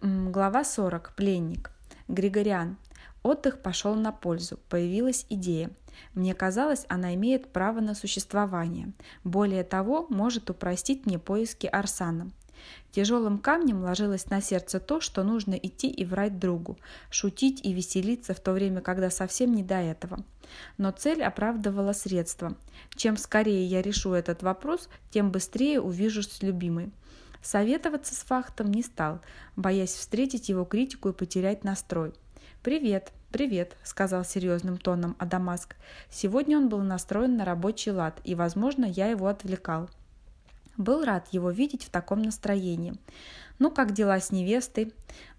Глава 40. Пленник. Григориан. Отдых пошел на пользу. Появилась идея. Мне казалось, она имеет право на существование. Более того, может упростить мне поиски Арсана. Тяжелым камнем ложилось на сердце то, что нужно идти и врать другу, шутить и веселиться в то время, когда совсем не до этого. Но цель оправдывала средства. Чем скорее я решу этот вопрос, тем быстрее увижусь с любимой. Советоваться с Фахтом не стал, боясь встретить его критику и потерять настрой. «Привет, привет», — сказал серьезным тоном Адамаск. Сегодня он был настроен на рабочий лад, и, возможно, я его отвлекал. Был рад его видеть в таком настроении. «Ну, как дела с невестой?»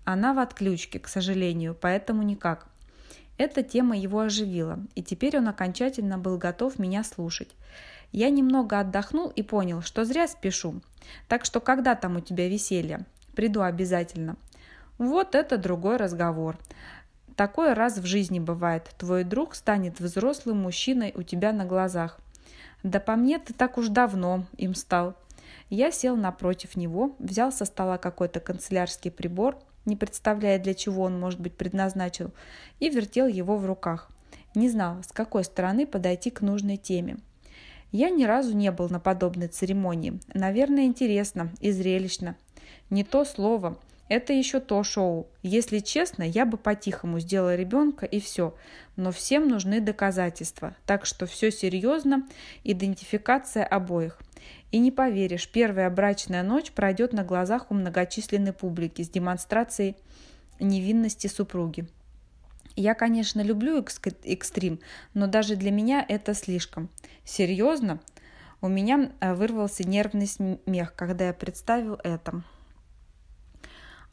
«Она в отключке, к сожалению, поэтому никак». Эта тема его оживила, и теперь он окончательно был готов меня слушать. Я немного отдохнул и понял, что зря спешу. Так что когда там у тебя веселье? Приду обязательно. Вот это другой разговор. Такое раз в жизни бывает. Твой друг станет взрослым мужчиной у тебя на глазах. Да по мне ты так уж давно им стал. Я сел напротив него, взял со стола какой-то канцелярский прибор, не представляя, для чего он может быть предназначен, и вертел его в руках. Не знал, с какой стороны подойти к нужной теме. Я ни разу не был на подобной церемонии. Наверное, интересно и зрелищно. Не то слово. Это еще то шоу. Если честно, я бы по-тихому сделала ребенка и все. Но всем нужны доказательства. Так что все серьезно. Идентификация обоих. И не поверишь, первая брачная ночь пройдет на глазах у многочисленной публики с демонстрацией невинности супруги. Я, конечно, люблю экстрим, но даже для меня это слишком. Серьезно? У меня э, вырвался нервный смех, когда я представил это.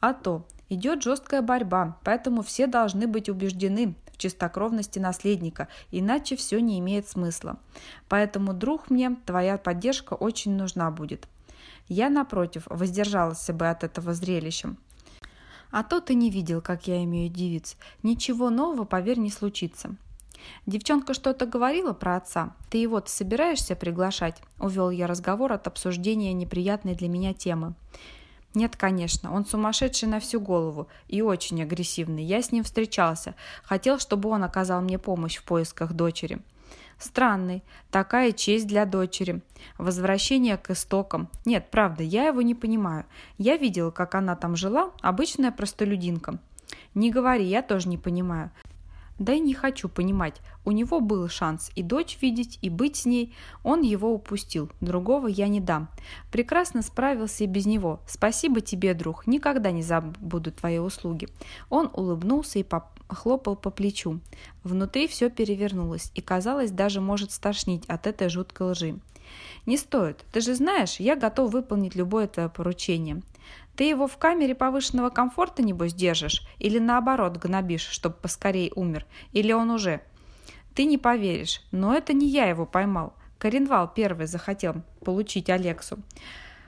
А то идет жесткая борьба, поэтому все должны быть убеждены в чистокровности наследника, иначе все не имеет смысла. Поэтому, друг мне, твоя поддержка очень нужна будет. Я, напротив, воздержалась бы от этого зрелища. А то ты не видел, как я имею девиц. Ничего нового, поверь, не случится. Девчонка что-то говорила про отца. Ты его-то собираешься приглашать? Увел я разговор от обсуждения неприятной для меня темы. Нет, конечно, он сумасшедший на всю голову и очень агрессивный. Я с ним встречался. Хотел, чтобы он оказал мне помощь в поисках дочери. Странный. Такая честь для дочери. Возвращение к истокам. Нет, правда, я его не понимаю. Я видела, как она там жила, обычная простолюдинка. Не говори, я тоже не понимаю. Да и не хочу понимать. У него был шанс и дочь видеть, и быть с ней. Он его упустил. Другого я не дам. Прекрасно справился и без него. Спасибо тебе, друг. Никогда не забуду твои услуги. Он улыбнулся и похлопал по плечу. Внутри все перевернулось, и казалось, даже может стошнить от этой жуткой лжи. «Не стоит. Ты же знаешь, я готов выполнить любое твое поручение. Ты его в камере повышенного комфорта, небось, держишь? Или наоборот гнобишь, чтобы поскорей умер? Или он уже? Ты не поверишь, но это не я его поймал. Коренвал первый захотел получить Алексу.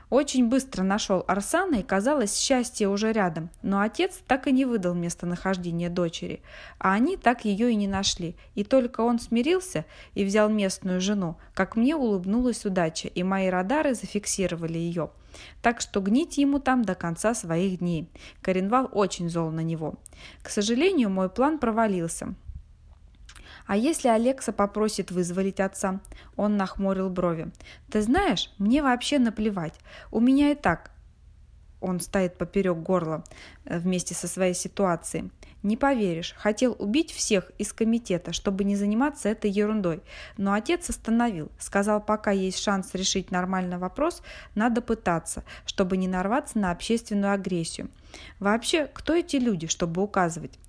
Очень быстро нашел Арсана и, казалось, счастье уже рядом, но отец так и не выдал местонахождение дочери, а они так ее и не нашли. И только он смирился и взял местную жену, как мне улыбнулась удача, и мои радары зафиксировали ее. Так что гнить ему там до конца своих дней. Коренвал очень зол на него. К сожалению, мой план провалился. А если Алекса попросит вызволить отца? Он нахмурил брови. Ты знаешь, мне вообще наплевать. У меня и так он стоит поперек горла э, вместе со своей ситуацией. Не поверишь, хотел убить всех из комитета, чтобы не заниматься этой ерундой. Но отец остановил. Сказал, пока есть шанс решить нормальный вопрос, надо пытаться, чтобы не нарваться на общественную агрессию. Вообще, кто эти люди, чтобы указывать?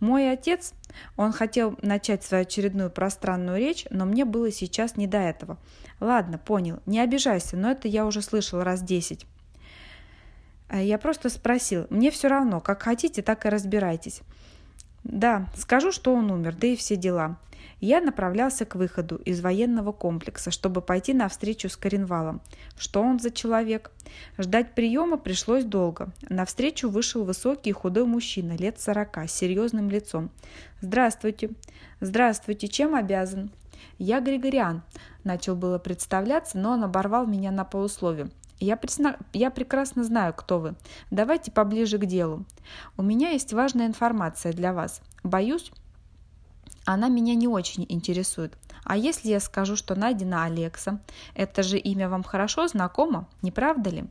Мой отец, он хотел начать свою очередную пространную речь, но мне было сейчас не до этого. Ладно, понял, не обижайся, но это я уже слышал раз десять. А я просто спросил, мне все равно, как хотите, так и разбирайтесь. Да, скажу, что он умер, да и все дела. Я направлялся к выходу из военного комплекса, чтобы пойти на встречу с Коренвалом. Что он за человек? Ждать приема пришлось долго. На встречу вышел высокий и худой мужчина, лет сорока, с серьезным лицом. «Здравствуйте». «Здравствуйте. Чем обязан?» «Я Григориан», – начал было представляться, но он оборвал меня на полуслове. Я, пресна... я прекрасно знаю, кто вы. Давайте поближе к делу. У меня есть важная информация для вас. Боюсь, она меня не очень интересует. А если я скажу, что найдена Алекса? Это же имя вам хорошо знакомо, не правда ли?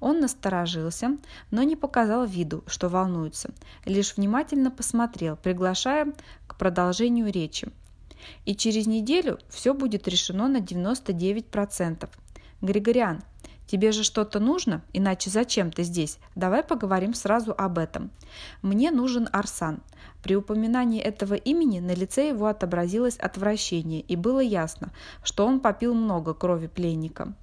Он насторожился, но не показал виду, что волнуется. Лишь внимательно посмотрел, приглашая к продолжению речи. И через неделю все будет решено на 99%. Григориан, Тебе же что-то нужно, иначе зачем ты здесь? Давай поговорим сразу об этом. Мне нужен Арсан. При упоминании этого имени на лице его отобразилось отвращение, и было ясно, что он попил много крови пленника.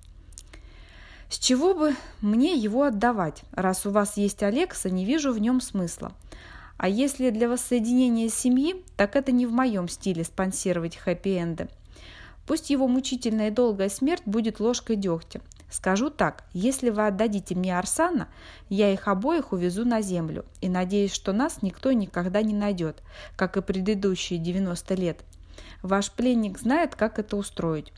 С чего бы мне его отдавать? Раз у вас есть Алекса, не вижу в нем смысла. А если для воссоединения семьи, так это не в моем стиле спонсировать хэппи-энды. Пусть его мучительная и долгая смерть будет ложкой дегтя. Скажу так, если вы отдадите мне Арсана, я их обоих увезу на землю и надеюсь, что нас никто никогда не найдет, как и предыдущие 90 лет. Ваш пленник знает, как это устроить.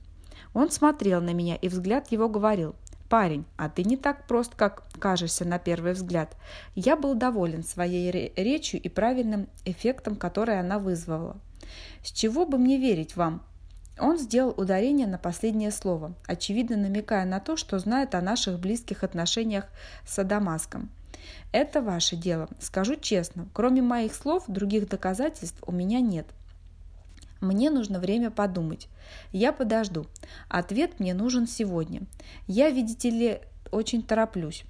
Он смотрел на меня, и взгляд его говорил, «Парень, а ты не так прост, как кажешься на первый взгляд». Я был доволен своей речью и правильным эффектом, который она вызвала. «С чего бы мне верить вам?» Он сделал ударение на последнее слово, очевидно намекая на то, что знает о наших близких отношениях с Адамаском. «Это ваше дело. Скажу честно, кроме моих слов, других доказательств у меня нет. Мне нужно время подумать. Я подожду. Ответ мне нужен сегодня. Я, видите ли, очень тороплюсь.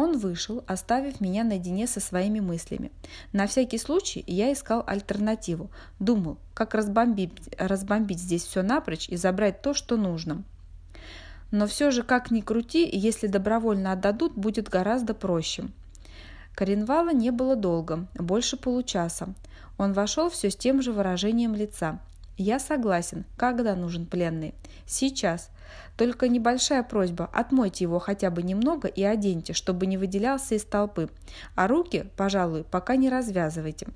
Он вышел, оставив меня наедине со своими мыслями. На всякий случай я искал альтернативу. Думал, как разбомбить, разбомбить здесь все напрочь и забрать то, что нужно. Но все же, как ни крути, если добровольно отдадут, будет гораздо проще. Коренвала не было долго, больше получаса. Он вошел все с тем же выражением лица. «Я согласен. Когда нужен пленный?» «Сейчас. Только небольшая просьба, отмойте его хотя бы немного и оденьте, чтобы не выделялся из толпы. А руки, пожалуй, пока не развязывайте.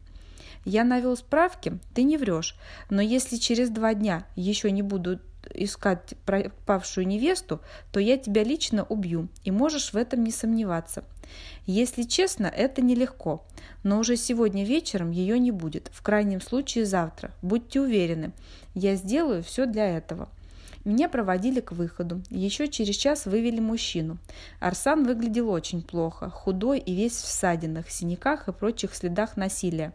Я навел справки, ты не врешь, но если через два дня еще не буду искать пропавшую невесту, то я тебя лично убью, и можешь в этом не сомневаться. Если честно, это нелегко, но уже сегодня вечером ее не будет, в крайнем случае завтра. Будьте уверены, я сделаю все для этого. Меня проводили к выходу. Еще через час вывели мужчину. Арсан выглядел очень плохо, худой и весь в ссадинах, синяках и прочих следах насилия.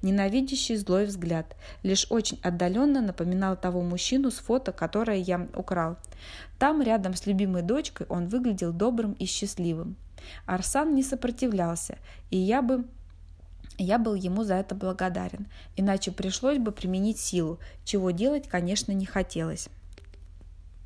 Ненавидящий злой взгляд. Лишь очень отдаленно напоминал того мужчину с фото, которое я украл. Там, рядом с любимой дочкой, он выглядел добрым и счастливым. Арсан не сопротивлялся, и я бы я был ему за это благодарен, иначе пришлось бы применить силу, чего делать, конечно, не хотелось.